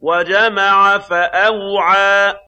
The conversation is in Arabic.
وَجَمَعَ فَأَوْعَىٰ.